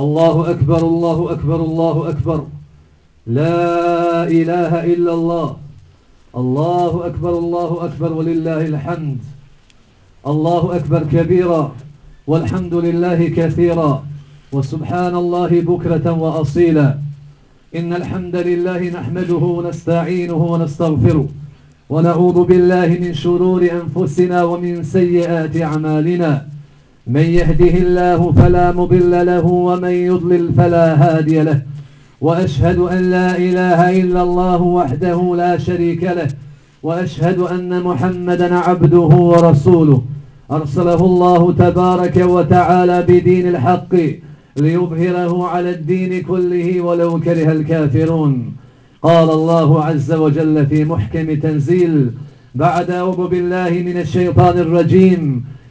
الله أكبر الله أكبر الله أكبر. لا إله إلا الله. الله أكبر الله أكبر ولله الحمد. الله أكبر كبيرا والحمد لله كثيرا. وسبحان الله بكرة وأصيلا. إن الحمد لله نحمده ونستعينه ونستغفره ونعوذ بالله من شرور أنفسنا ومن سيئات أعمالنا. من يهده الله فلا مضل له ومن يضلل فلا هادي له. وأشهد أن لا إله إلا الله وحده لا شريك له. وأشهد أن محمدا عبده ورسوله. أرسله الله تبارك وتعالى بدين الحق ليظهره على الدين كله ولو كره الكافرون. قال الله عز وجل في محكم تنزيل بعد أعوذ بالله من الشيطان الرجيم.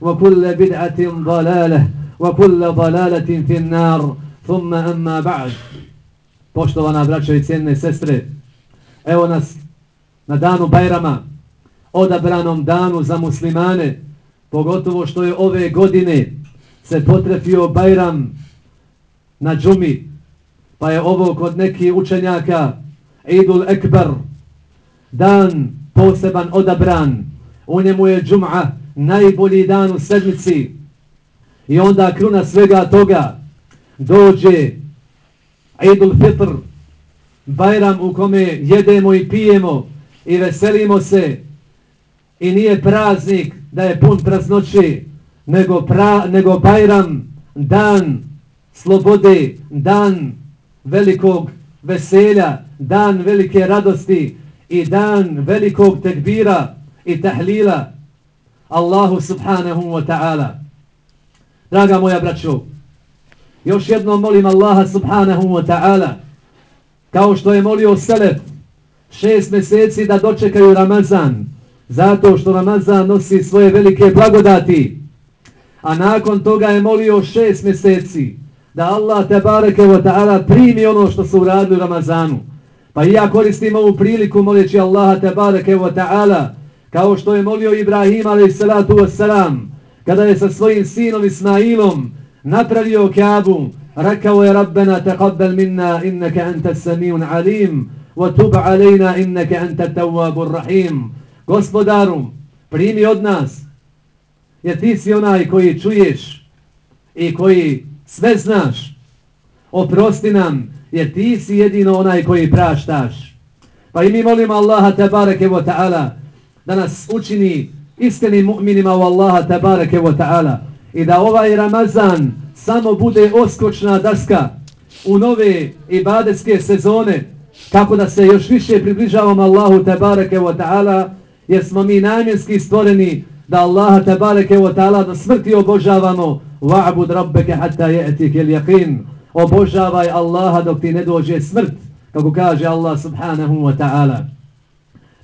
وكل بدعة ضلالة وكل ضلالة في النار ثم أما بعد Poštovana braćo i cijenne sestre, evo nas na danu Bajrama, odabranom danu za muslimane, pogotovo što je ove godine se potrefio Bajram na džumi, pa je ovo kod nekih učenjaka Idul Ekber, dan poseban odabran, u njemu je džum'a najbolji dan u sedmici. I onda kruna svega toga dođe Eidul Fitr, Bajram u kome jedemo i pijemo i veselimo se. I nije praznik da je pun praznoći, nego, pra, nego Bajram, dan slobode, dan velikog veselja, dan velike radosti i dan velikog tekbira i tahlila. Allahu subhanahu wa ta'ala. Draga moja braćo, još jednom molim Allaha subhanahu wa ta'ala, kao što je molio Selef, šest mjeseci da dočekaju Ramazan, zato što Ramazan nosi svoje velike blagodati. A nakon toga je molio šest mjeseci da Allah te bareke wa ta'ala primi ono što su uradili u Ramazanu. Pa i ja koristim ovu priliku moleći Allaha te bareke wa ta'ala kao što je molio Ibrahim alaihissalatu wassalam kada je sa svojim sinom Ismailom napravio Kaabu rekao je Rabbena taqabbal minna innaka anta samiun alim wa tub alejna innaka anta tawwabur rahim gospodaru, primi od nas, jer ti si onaj koji čuješ i koji sve znaš, oprosti nam, jer ti si jedino onaj koji praštaš. Pa i mi molimo Allaha tabareke wa ta'ala da nas učini istinim mu'minima u Allaha tabareke wa ta'ala i da ovaj Ramazan samo bude oskočna daska u nove ibadetske sezone kako da se još više približavamo Allahu tabareke wa ta'ala jer smo mi namjenski stvoreni da Allaha tabareke wa ta'ala do smrti obožavamo. Wa'bud rabbeke hatta je'tike l'yaqin obožavaj Allaha dok ti ne dođe smrt kako kaže Allah subhanahu wa ta'ala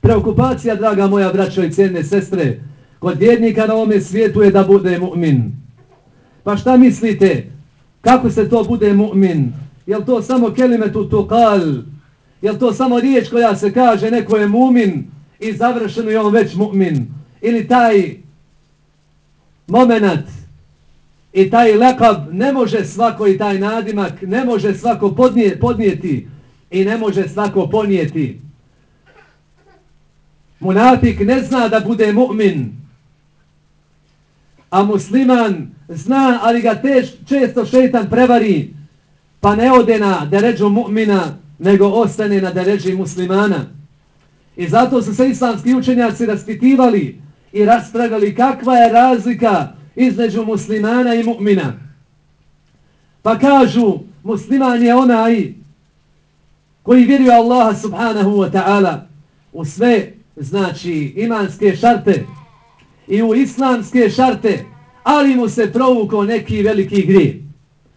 preokupacija draga moja braćo i cijene sestre kod vjernika na ovome svijetu je da bude mu'min pa šta mislite kako se to bude mu'min Jel to samo kelimetu tuqal Jel to samo riječ koja se kaže neko je mu'min i završeno je on već mu'min. Ili taj moment i taj lekab ne može svako i taj nadimak ne može svako podnije, podnijeti i ne može svako ponijeti. Munafik ne zna da bude mu'min. A musliman zna, ali ga teš, često šetan prevari, pa ne ode na deređu mu'mina, nego ostane na deređi muslimana. I zato su se islamski učenjaci raspitivali i raspragali kakva je razlika između muslimana i mu'mina. Pa kažu, musliman je onaj koji vjeruje Allaha subhanahu wa ta'ala u sve, znači, imanske šarte i u islamske šarte, ali mu se provukao neki veliki grije.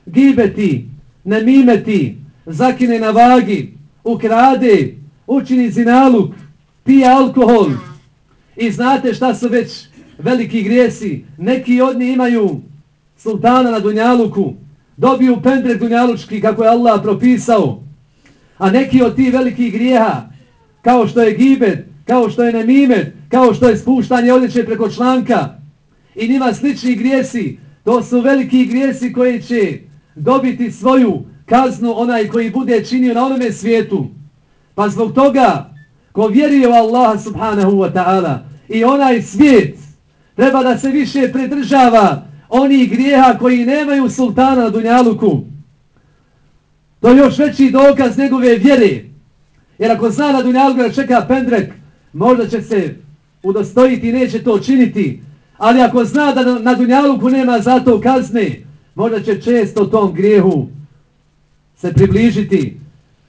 Gibeti, nemimeti, zakine na vagi, ukrade, učini zinaluk, pije alkohol. I znate šta su već veliki grijesi. Neki od njih imaju sultana na Dunjaluku, dobiju pendrek Dunjalučki kako je Allah propisao. A neki od tih velikih grijeha, kao što je gibet, kao što je nemimet, kao što je spuštanje odjeće preko članka i njima slični grijesi, to su veliki grijesi koji će dobiti svoju kaznu onaj koji bude činio na onome svijetu. Pa zbog toga, ko vjeruje u Allaha subhanahu wa ta'ala i onaj svijet, treba da se više pridržava onih grijeha koji nemaju sultana na Dunjaluku. To je još veći dokaz njegove vjere. Jer ako zna na Dunjaluku da čeka pendrek, možda će se udostojiti i neće to činiti. Ali ako zna da na Dunjaluku nema zato kazne, možda će često tom grijehu se približiti.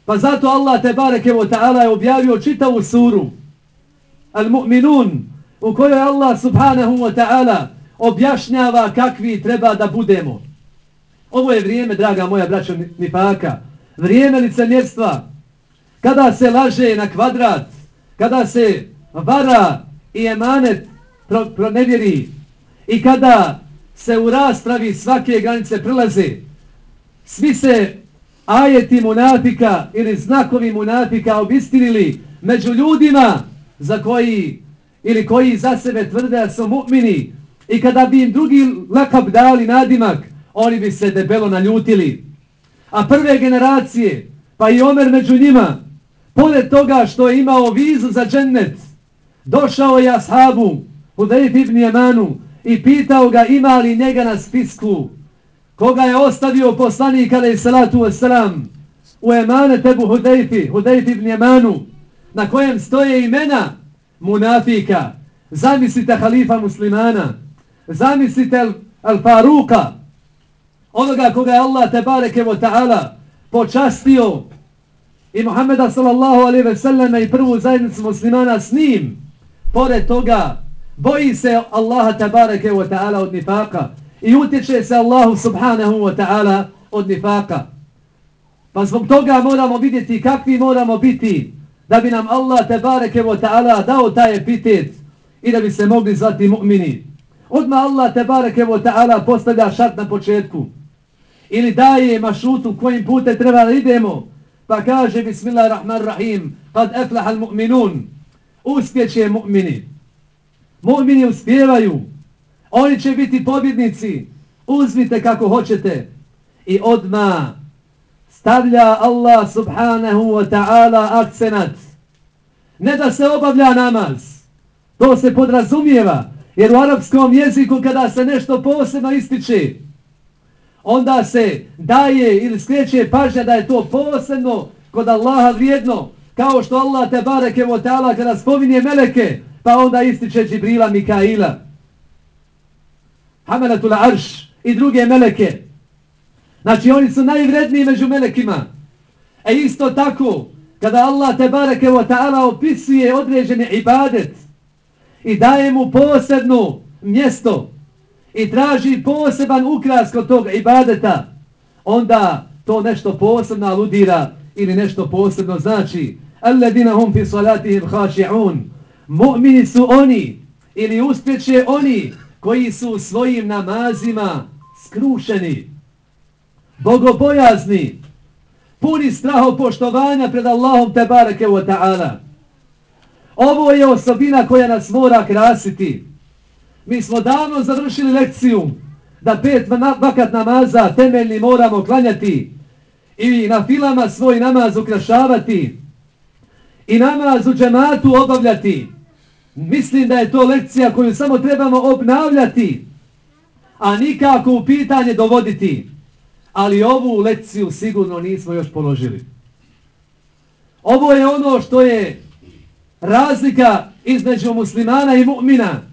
Pa zato Allah te barekevo ta'ala je objavio čitavu suru Al-Mu'minun u kojoj Allah subhanahu wa ta'ala objašnjava kakvi treba da budemo. Ovo je vrijeme, draga moja braćo Nifaka, vrijeme licemjerstva, kada se laže na kvadrat, kada se vara i emanet pronevjeri i kada se u raspravi svake granice prilaze, svi se ajeti munatika ili znakovi munatika obistinili među ljudima za koji ili koji za sebe tvrde da su mu'mini i kada bi im drugi lakab dali nadimak, oni bi se debelo naljutili. A prve generacije, pa i Omer među njima, pored toga što je imao vizu za džennet, došao je ashabu, Hudejf ibn Jemanu, i pitao ga ima li njega na spisku, koga je ostavio poslanik alaih salatu wasalam, u emane tebu Hudejfi, Hudejf ibn Jemanu, na kojem stoje imena munafika. Zamislite halifa muslimana, zamislite al-Faruka, onoga koga je Allah te bareke wa ta'ala počastio i Muhammeda sallallahu alaihi ve selleme i prvu zajednicu muslimana s njim. Pored toga, boji se Allaha tabareke wa ta'ala od nifaka i utječe se Allahu subhanahu wa ta'ala od nifaka. Pa zbog toga moramo vidjeti kakvi moramo biti da bi nam Allah tabareke wa ta'ala dao taj epitet i da bi se mogli zvati mu'mini. Odmah Allah tabareke wa ta'ala postavlja šart na početku ili daje mašutu kojim putem treba da idemo, pa kaže Bismillahirrahmanirrahim, kad eflaha mu'minun, uspjeće mu'mini. Mu'mini uspjevaju, oni će biti pobjednici, uzmite kako hoćete. I odma stavlja Allah subhanahu wa ta'ala akcenat. Ne da se obavlja namaz, to se podrazumijeva, jer u arapskom jeziku kada se nešto posebno ističe, onda se daje ili skreće pažnja da je to posebno kod Allaha vrijedno, kao što Allah te bareke vo ta'ala kada spominje meleke, pa onda ističe Džibrila Mikaila, Hamelatul Arš i druge meleke. Znači oni su najvredniji među melekima. E isto tako, kada Allah te bareke vo ta'ala opisuje određene ibadet i daje mu posebno mjesto, i traži poseban ukras kod toga ibadeta, onda to nešto posebno aludira ili nešto posebno znači. Alladina hum fi salatihim khashi'un. Mu'mini su oni ili uspjeće oni koji su svojim namazima skrušeni, bogobojazni, puni straho poštovanja pred Allahom te bareke wa ta'ala. Ovo je osobina koja nas mora krasiti. Mi smo davno završili lekciju da pet vakat namaza temeljni moramo klanjati i na filama svoj namaz ukrašavati i namaz u džematu obavljati. Mislim da je to lekcija koju samo trebamo obnavljati, a nikako u pitanje dovoditi. Ali ovu lekciju sigurno nismo još položili. Ovo je ono što je razlika između muslimana i mu'mina.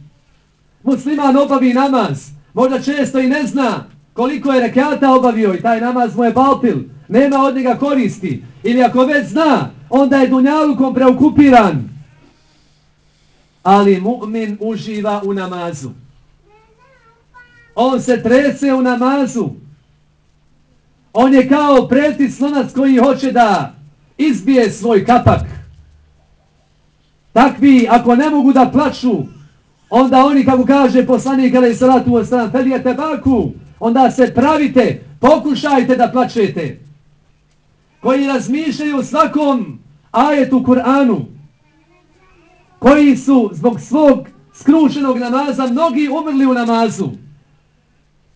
Musliman obavi namaz, možda često i ne zna koliko je rekata obavio i taj namaz mu je baltil, nema od njega koristi. Ili ako već zna, onda je dunjalukom preokupiran. Ali mu'min uživa u namazu. On se trese u namazu. On je kao preti slonac koji hoće da izbije svoj kapak. Takvi, ako ne mogu da plaču, onda oni, kako kaže poslanik, ali salatu u stran, felijete baku, onda se pravite, pokušajte da plačete. Koji razmišljaju svakom ajetu Kur'anu, koji su zbog svog skrušenog namaza, mnogi umrli u namazu.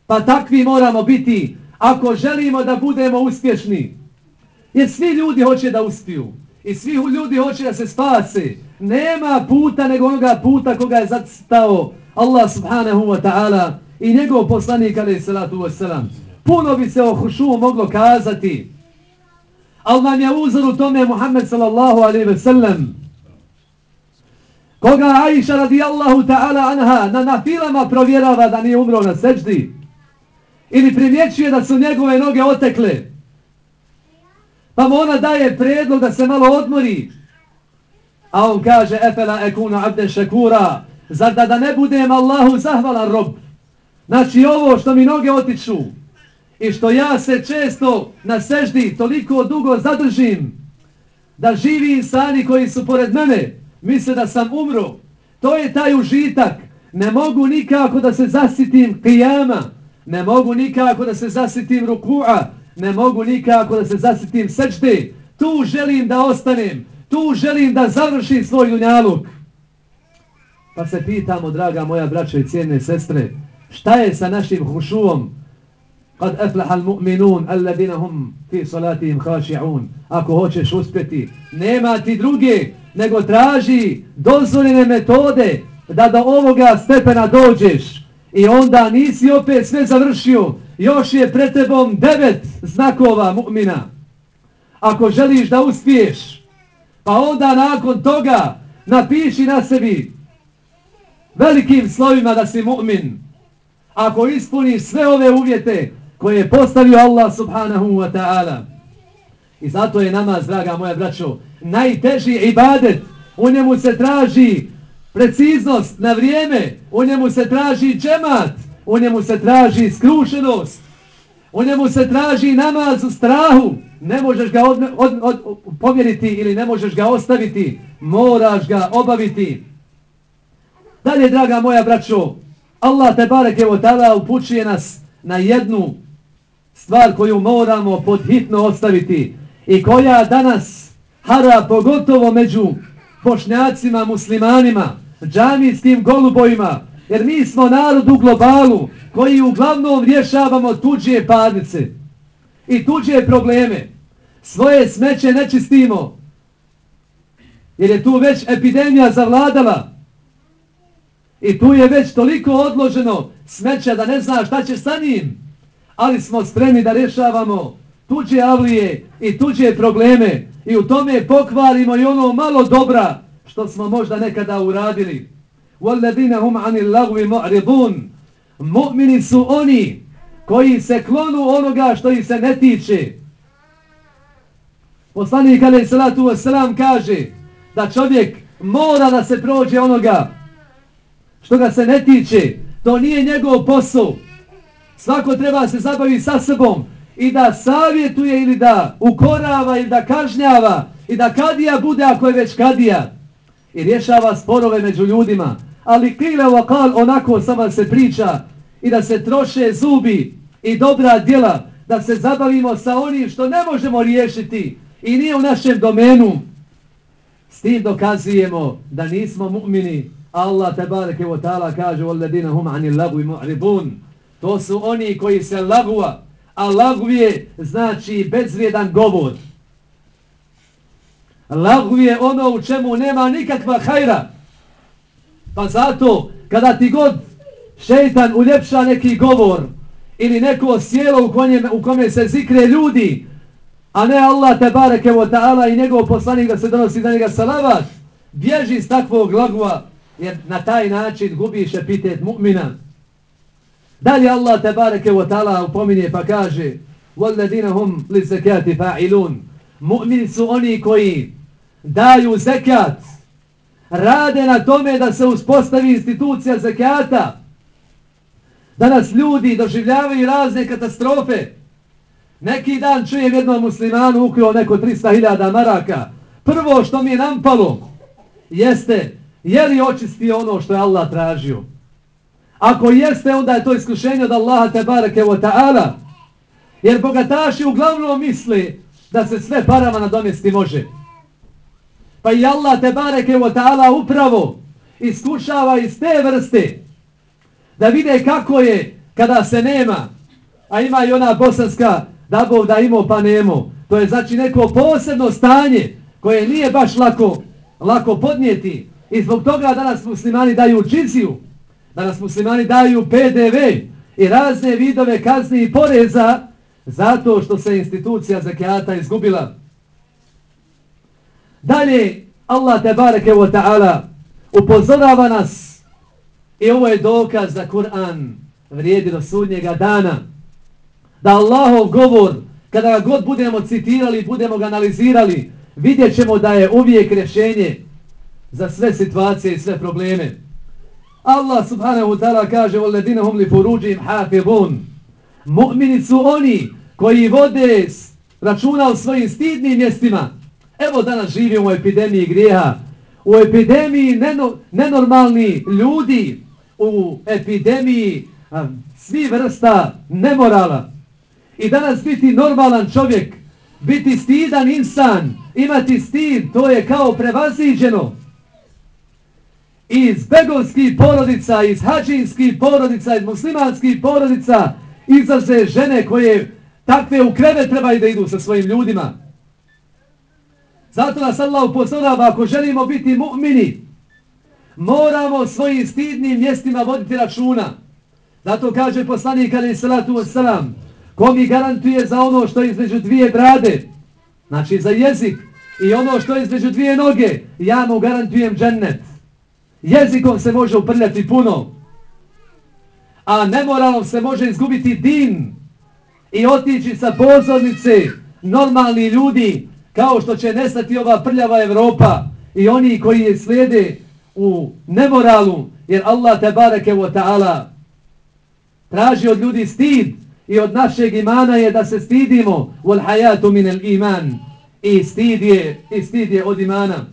Pa takvi moramo biti ako želimo da budemo uspješni. Jer svi ljudi hoće da uspiju. I svi ljudi hoće da se spase. Nema puta nego onoga puta koga je zacitao Allah subhanahu wa ta'ala i njegov poslanik alaih salatu wasalam. Puno bi se o hušu moglo kazati. Ali nam je uzor u tome Muhammed sallallahu alaihi ve sellem. Koga Aisha radijallahu ta'ala anha na nafilama provjerava da nije umro na seđdi. Ili primjećuje da su njegove noge otekle. Pa mu ona daje predlog da se malo odmori. A on kaže, efela ekuna abde šekura, zar da, da ne budem Allahu zahvalan rob? Znači ovo što mi noge otiču i što ja se često na seždi toliko dugo zadržim, da živi insani koji su pored mene, misle da sam umro. To je taj užitak. Ne mogu nikako da se zasitim kijama, ne mogu nikako da se zasitim rukua, ne mogu nikako da se zasitim sečte. Tu želim da ostanem, tu želim da završim svoj dunjaluk. Pa se pitamo, draga moja braća i cijene sestre, šta je sa našim hušuvom? Kad eflaha al-mu'minun, alladina hum fi salatihim haši'un. Ako hoćeš uspjeti, nema ti druge, nego traži dozvoljene metode da do ovoga stepena dođeš. I onda nisi opet sve završio, još je pred tebom devet znakova mu'mina. Ako želiš da uspiješ, pa onda nakon toga napiši na sebi velikim slovima da si mu'min. Ako ispuniš sve ove uvjete koje je postavio Allah subhanahu wa ta'ala. I zato je namaz, draga moja braćo, najteži ibadet. U njemu se traži preciznost na vrijeme, u njemu se traži džemat, u njemu se traži skrušenost, u njemu se traži namaz u strahu, ne možeš ga od, od, od, povjeriti ili ne možeš ga ostaviti, moraš ga obaviti. Dalje, draga moja braćo, Allah te barek evo tada upućuje nas na jednu stvar koju moramo podhitno ostaviti i koja danas hara pogotovo među bošnjacima, muslimanima, džamijskim golubojima, jer mi smo narod u globalu koji uglavnom rješavamo tuđe parnice i tuđe probleme. Svoje smeće ne čistimo, jer je tu već epidemija zavladala i tu je već toliko odloženo smeća da ne zna šta će sa njim, ali smo spremni da rješavamo tuđe avlije i tuđe probleme i u tome pokvarimo i ono malo dobra što smo možda nekada uradili. وَالَّذِينَ هُمْ عَنِ اللَّغْوِ مُعْرِضُونَ Mu'mini su oni koji se klonu onoga što ih se ne tiče. Poslanik Ali Salatu Veselam kaže da čovjek mora da se prođe onoga što ga se ne tiče. To nije njegov posao. Svako treba se zabaviti sa sobom i da savjetuje ili da ukorava ili da kažnjava i da kadija bude ako je već kadija i rješava sporove među ljudima. Ali krile ovakal onako samo se priča i da se troše zubi i dobra djela, da se zabavimo sa onim što ne možemo riješiti i nije u našem domenu. S tim dokazujemo da nismo mu'mini. Allah tebareke wa ta'ala kaže وَالَّذِينَ هُمْ عَنِ اللَّغُ مُعْرِبُونَ To su oni koji se lagua, a laguje znači bezvrijedan govor. Laguje ono u čemu nema nikakva hajra. Pa zato, kada ti god šeitan uljepša neki govor ili neko sjelo u, konjem, u kome se zikre ljudi, a ne Allah te bareke wa ta'ala i njegov poslanik da se donosi na njega salavat, bježi iz takvog lagova, jer na taj način gubiš epitet mu'mina. Dalje Allah te bareke wa ta'ala upominje pa kaže وَالَّذِينَ هُمْ لِزَكَاتِ فَاعِلُونَ Mu'mini su oni koji daju zekat, rade na tome da se uspostavi institucija zekijata. Danas ljudi doživljavaju razne katastrofe. Neki dan čujem jednom muslimanu ukrio neko 300.000 maraka. Prvo što mi je nampalo jeste je li očistio ono što je Allah tražio. Ako jeste, onda je to iskušenje od Allaha te barake wa ta'ala. Jer bogataši uglavnom misle da se sve parama nadomjesti može. Pa i Allah te bareke wa ta'ala upravo iskušava iz te vrste da vide kako je kada se nema, a ima i ona bosanska da bog da imao pa nemo. To je znači neko posebno stanje koje nije baš lako, lako podnijeti. I zbog toga danas muslimani daju čiziju, danas muslimani daju PDV i razne vidove kazni i poreza zato što se institucija zakijata izgubila. Dalje, Allah te bareke wa ta'ala upozorava nas i ovo je dokaz da Kur'an vrijedi do sudnjega dana. Da Allahov govor, kada ga god budemo citirali, budemo ga analizirali, vidjet ćemo da je uvijek rješenje za sve situacije i sve probleme. Allah subhanahu wa ta'ala kaže وَالَّذِينَ هُمْ لِفُرُوجِهِمْ حَافِبُونَ Mu'mini su oni koji vode računa u svojim stidnim mjestima. Evo danas živimo u epidemiji grijeha, u epidemiji neno, nenormalni ljudi, u epidemiji a, svi vrsta nemorala. I danas biti normalan čovjek, biti stidan insan, imati stid, to je kao prevaziđeno. Iz begovskih porodica, iz hađinskih porodica, iz muslimanskih porodica, izlaze žene koje takve u krevet trebaju da idu sa svojim ljudima. Zato nas Allah upozorava, ako želimo biti mu'mini, moramo svojim stidnim mjestima voditi računa. Zato kaže poslanik ali salatu wasalam, ko mi garantuje za ono što je između dvije brade, znači za jezik, i ono što je između dvije noge, ja mu garantujem džennet. Jezikom se može uprljati puno, a nemoralom se može izgubiti din i otići sa pozornice normalni ljudi, kao što će nestati ova prljava Evropa i oni koji je slijede u nemoralu, jer Allah te bareke wa ta'ala traži od ljudi stid i od našeg imana je da se stidimo wal hayatu min al iman i stid je, i stid je od imana.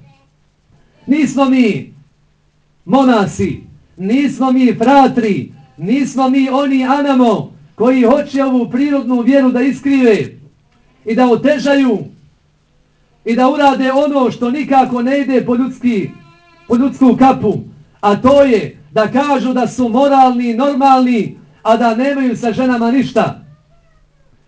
Nismo mi monasi, nismo mi fratri, nismo mi oni anamo koji hoće ovu prirodnu vjeru da iskrive i da otežaju i da urade ono što nikako ne ide po, ljudski, po ljudsku kapu, a to je da kažu da su moralni, normalni, a da nemaju sa ženama ništa.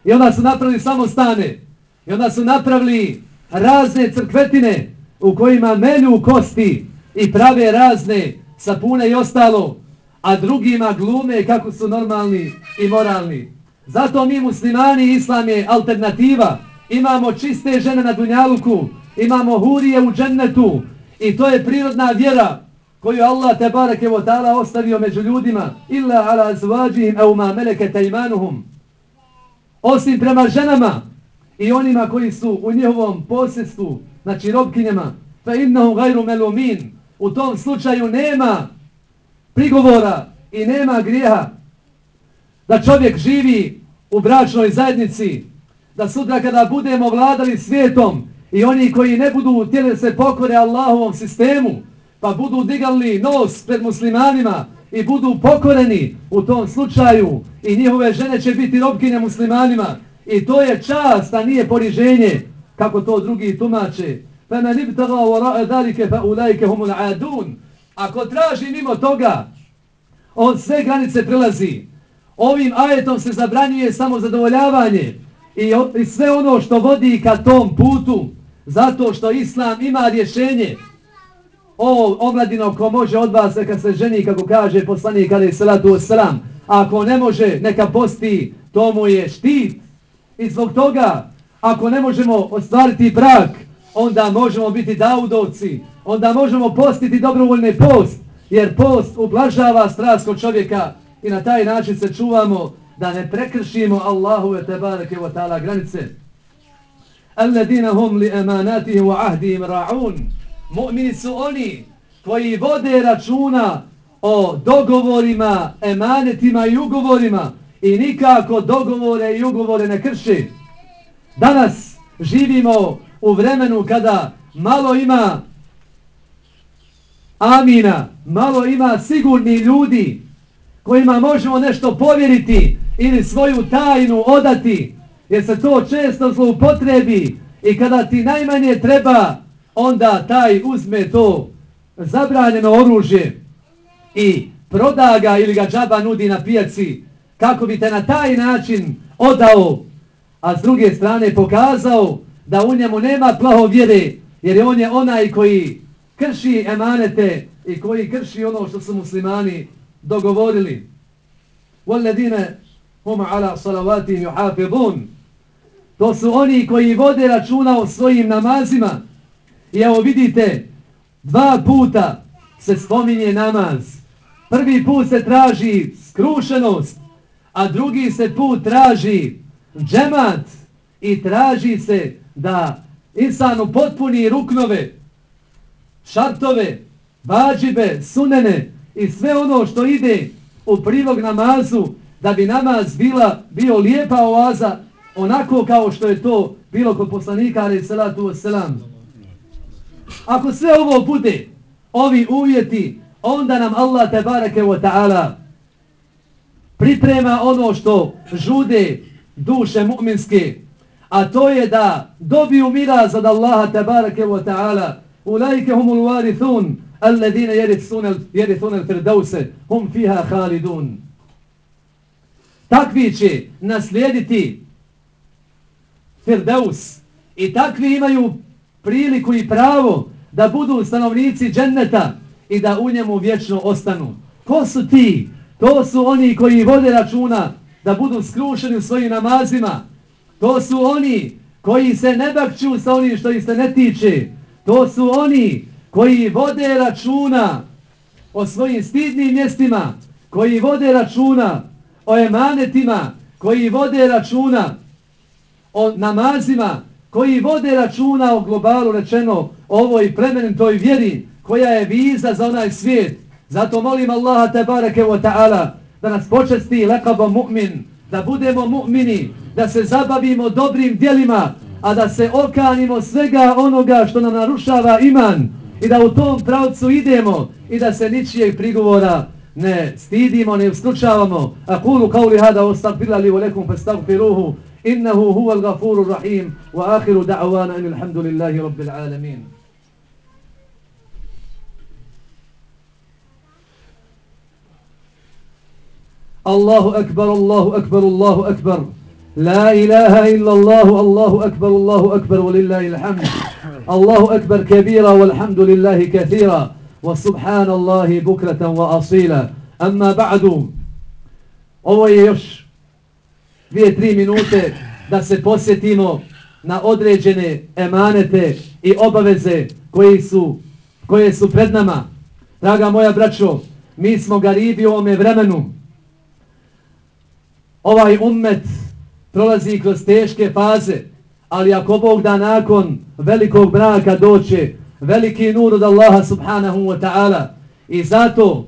I onda su napravili samo stane. I onda su napravili razne crkvetine u kojima melju kosti i prave razne sapune i ostalo, a drugima glume kako su normalni i moralni. Zato mi muslimani islam je alternativa imamo čiste žene na dunjaluku, imamo hurije u džennetu. I to je prirodna vjera koju Allah te barake vo ta'ala ostavio među ljudima. Illa ala zvađihim au ma meleke tajmanuhum osim prema ženama i onima koji su u njihovom posjedstvu znači robkinjama fa innahum gajru melumin. U tom slučaju nema prigovora i nema grijeha. Da čovjek živi u bračnoj zajednici da sutra kada budemo vladali svijetom i oni koji ne budu htjeli se pokore Allahovom sistemu, pa budu digali nos pred muslimanima i budu pokoreni u tom slučaju i njihove žene će biti robkinje muslimanima i to je čast, a nije poriženje, kako to drugi tumače. Pa me nibtava u ra'a fa. Ako traži mimo toga, on sve granice prelazi. Ovim ajetom se zabranjuje samo zadovoljavanje i, i sve ono što vodi ka tom putu, zato što Islam ima rješenje. O, omladino, ko može od vas neka se ženi, kako kaže poslanik ali salatu osram, ako ne može, neka posti, to mu je štit. I zbog toga, ako ne možemo ostvariti brak, onda možemo biti daudovci, onda možemo postiti dobrovoljni post, jer post ublažava strast kod čovjeka i na taj način se čuvamo da ne prekršimo Allahu ve tebareke ve ta'ala granice. Alladina hum li emanatihim wa ahdihim ra'un. Mu'mini su oni koji vode računa o dogovorima, emanetima i ugovorima i nikako dogovore i ugovore ne krši. Danas živimo u vremenu kada malo ima amina, malo ima sigurni ljudi kojima možemo nešto povjeriti ili svoju tajnu odati, jer se to često zloupotrebi i kada ti najmanje treba, onda taj uzme to zabranjeno oružje i proda ga ili ga džaba nudi na pijaci kako bi te na taj način odao, a s druge strane pokazao da u njemu nema plaho vjere, jer on je onaj koji krši emanete i koji krši ono što su muslimani dogovorili. وَالَّذِينَ hum ala salavatim juhafidun. To su oni koji vode računa o svojim namazima. I evo vidite, dva puta se spominje namaz. Prvi put se traži skrušenost, a drugi se put traži džemat i traži se da insanu potpuni ruknove, šartove, bađibe, sunene i sve ono što ide u prilog namazu da bi namaz bila bio lijepa oaza onako kao što je to bilo kod poslanika ali salatu wasalam. Ako sve ovo bude, ovi uvjeti, onda nam Allah tebareke wa ta'ala priprema ono što žude duše mu'minske, a to je da dobiju miraz od Allaha tebareke wa ta'ala ulajke humul warithun alladine jerithun al-firdause hum fiha khalidun. Takvi će naslijediti Firdeus i takvi imaju priliku i pravo da budu stanovnici dženneta i da u njemu vječno ostanu. Ko su ti? To su oni koji vode računa da budu skrušeni u svojim namazima. To su oni koji se ne bakću sa onim što ih se ne tiče. To su oni koji vode računa o svojim stidnim mjestima, koji vode računa o emanetima, koji vode računa o namazima, koji vode računa o globalu rečeno ovoj plemenitoj vjeri koja je viza za onaj svijet. Zato molim Allaha tebareke wa ta'ala da nas počesti lekabo mu'min, da budemo mu'mini, da se zabavimo dobrim dijelima, a da se okanimo svega onoga što nam narušava iman i da u tom pravcu idemo i da se ničijeg prigovora ne stidimo, ne uslučavamo. A kulu kao li hada ostagfirla li volekum pa stagfiruhu innahu huva l-gafuru rahim wa ahiru da'wana in alhamdulillahi rabbil alamin. Allahu akbar, Allahu akbar, Allahu akbar. لا إله إلا الله الله أكبر الله أكبر ولله الحمد الله أكبر كبيرا والحمد لله كثيرا وسبحان الله بكرة وأصيلا أما بعد ovo je još dvije, tri minute da se posjetimo na određene emanete i obaveze koji su, koje su pred nama. Draga moja braćo, mi smo garibi u ovome vremenu. Ovaj ummet prolazi kroz teške faze, ali ako Bog da nakon velikog braka doće, veliki nur od Allaha subhanahu wa ta'ala, i zato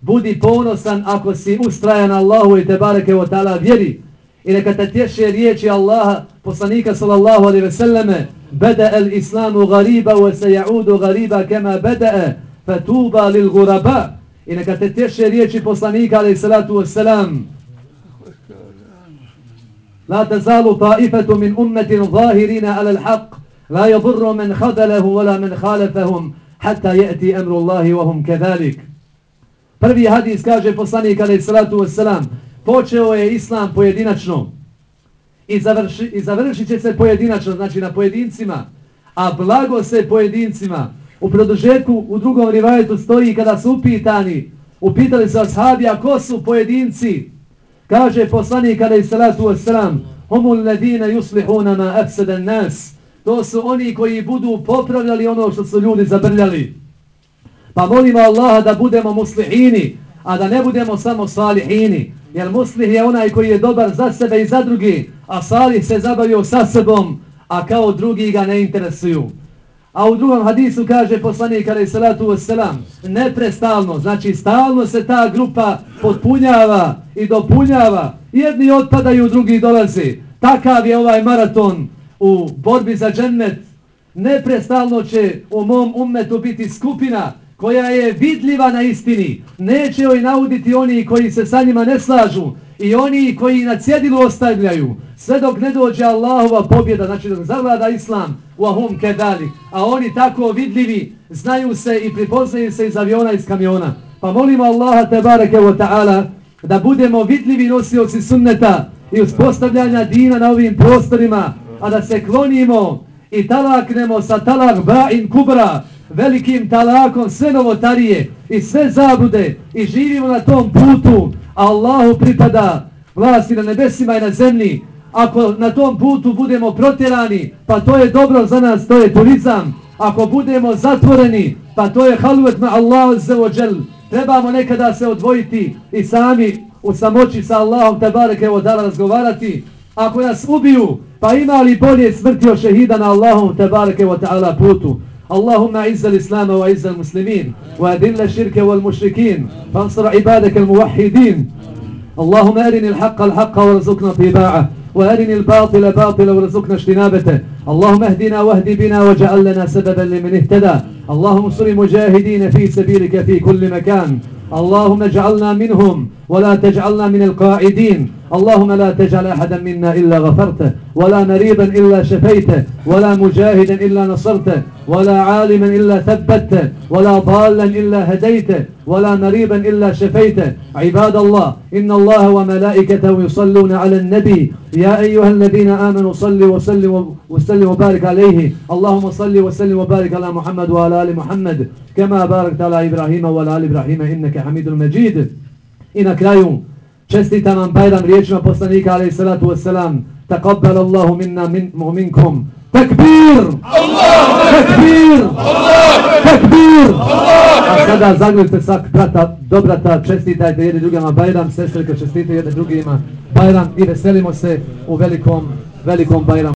budi ponosan ako si ustrajan Allahu i te bareke wa ta'ala vjeri, i neka te tješe riječi Allaha, poslanika sallallahu alaihi ve selleme, beda el islamu gariba wa se ja'udu gariba kema beda fatuba lil guraba, i neka te tješe riječi poslanika alaihi salatu wa salam, لا تزال طائفة من أمة ظاهرين على الحق لا يضر من خذله ولا من خالفهم حتى يأتي أمر الله وهم كذلك Prvi hadis kaže poslanik alaih salatu wassalam počeo je islam pojedinačno i, završi, i završit će se pojedinačno, znači na pojedincima, a blago se pojedincima. U produžetku u drugom rivajetu stoji kada su upitani, upitali se ashabi, a ko su pojedinci? Kaže poslanik alaih salatu wasalam, Humu ledine yuslihuna ma afsada nas. To su oni koji budu popravljali ono što su ljudi zabrljali. Pa molimo Allaha da budemo muslihini, a da ne budemo samo salihini. Jer muslih je onaj koji je dobar za sebe i za drugi, a salih se zabavio sa sebom, a kao drugi ga ne interesuju. A u drugom hadisu kaže poslanik alaih salatu wasalam, neprestalno, znači stalno se ta grupa potpunjava i dopunjava. Jedni otpadaju, drugi dolazi. Takav je ovaj maraton u borbi za džennet. Neprestalno će u mom ummetu biti skupina koja je vidljiva na istini. Neće joj nauditi oni koji se sa njima ne slažu i oni koji na cjedilu ostavljaju. Sve dok ne dođe Allahova pobjeda, znači dok zavlada Islam, wahum kedali, a oni tako vidljivi, znaju se i pripoznaju se iz aviona i iz kamiona. Pa molimo Allaha tebareke wa ta'ala da budemo vidljivi nosioci sunneta i uspostavljanja dina na ovim prostorima, a da se klonimo i talaknemo sa talak ba'in kubra, velikim talakom sve novotarije i sve zabude i živimo na tom putu, Allahu pripada vlasti na nebesima i na zemlji, ako na tom putu budemo protjerani, pa to je dobro za nas, to je turizam. Ako budemo zatvoreni, pa to je halvet ma Allahu zevođel. Trebamo nekada se odvojiti i sami u samoći sa Allahom tabareke evo dala razgovarati. Ako nas ubiju, pa ima li bolje smrti od šehida na Allahom tabareke o ta'ala putu. اللهم اعز الاسلام واعز المسلمين واذل الشرك والمشركين فانصر عبادك الموحدين اللهم ارني الحق الحق وارزقنا اتباعه وارني الباطل باطلا وارزقنا اجتنابته اللهم اهدنا واهد بنا واجعل لنا سببا لمن اهتدى اللهم انصر المجاهدين في سبيلك في كل مكان اللهم اجعلنا منهم ولا تجعلنا من القاعدين اللهم لا تجعل أحدا منا إلا غفرته ولا مريضا إلا شفيته ولا مجاهدا إلا نصرته ولا عالما إلا ثبته ولا ضالا إلا هديته ولا مريضا إلا شفيته. عباد الله إن الله وملائكته يصلون على النبي. يا أيها الذين آمنوا صلوا وسلموا وسلم وبارك عليه. اللهم صل وسلم وبارك على محمد وعلى آل محمد. كما باركت على إبراهيم وعلى آل إبراهيم إنك حميد مجيد. I na kraju čestitam vam Bajram riječima poslanika alaih salatu wasalam. Takabbal Allahu minna min, minkum. Takbir! Allah! Takbir! Allah! Takbir! Allah! A sada zagrljite svak brata, dobrata, čestitajte jedni drugima Bajram, sestrika čestite jedni drugima Bajram i veselimo se u velikom, velikom Bajramu.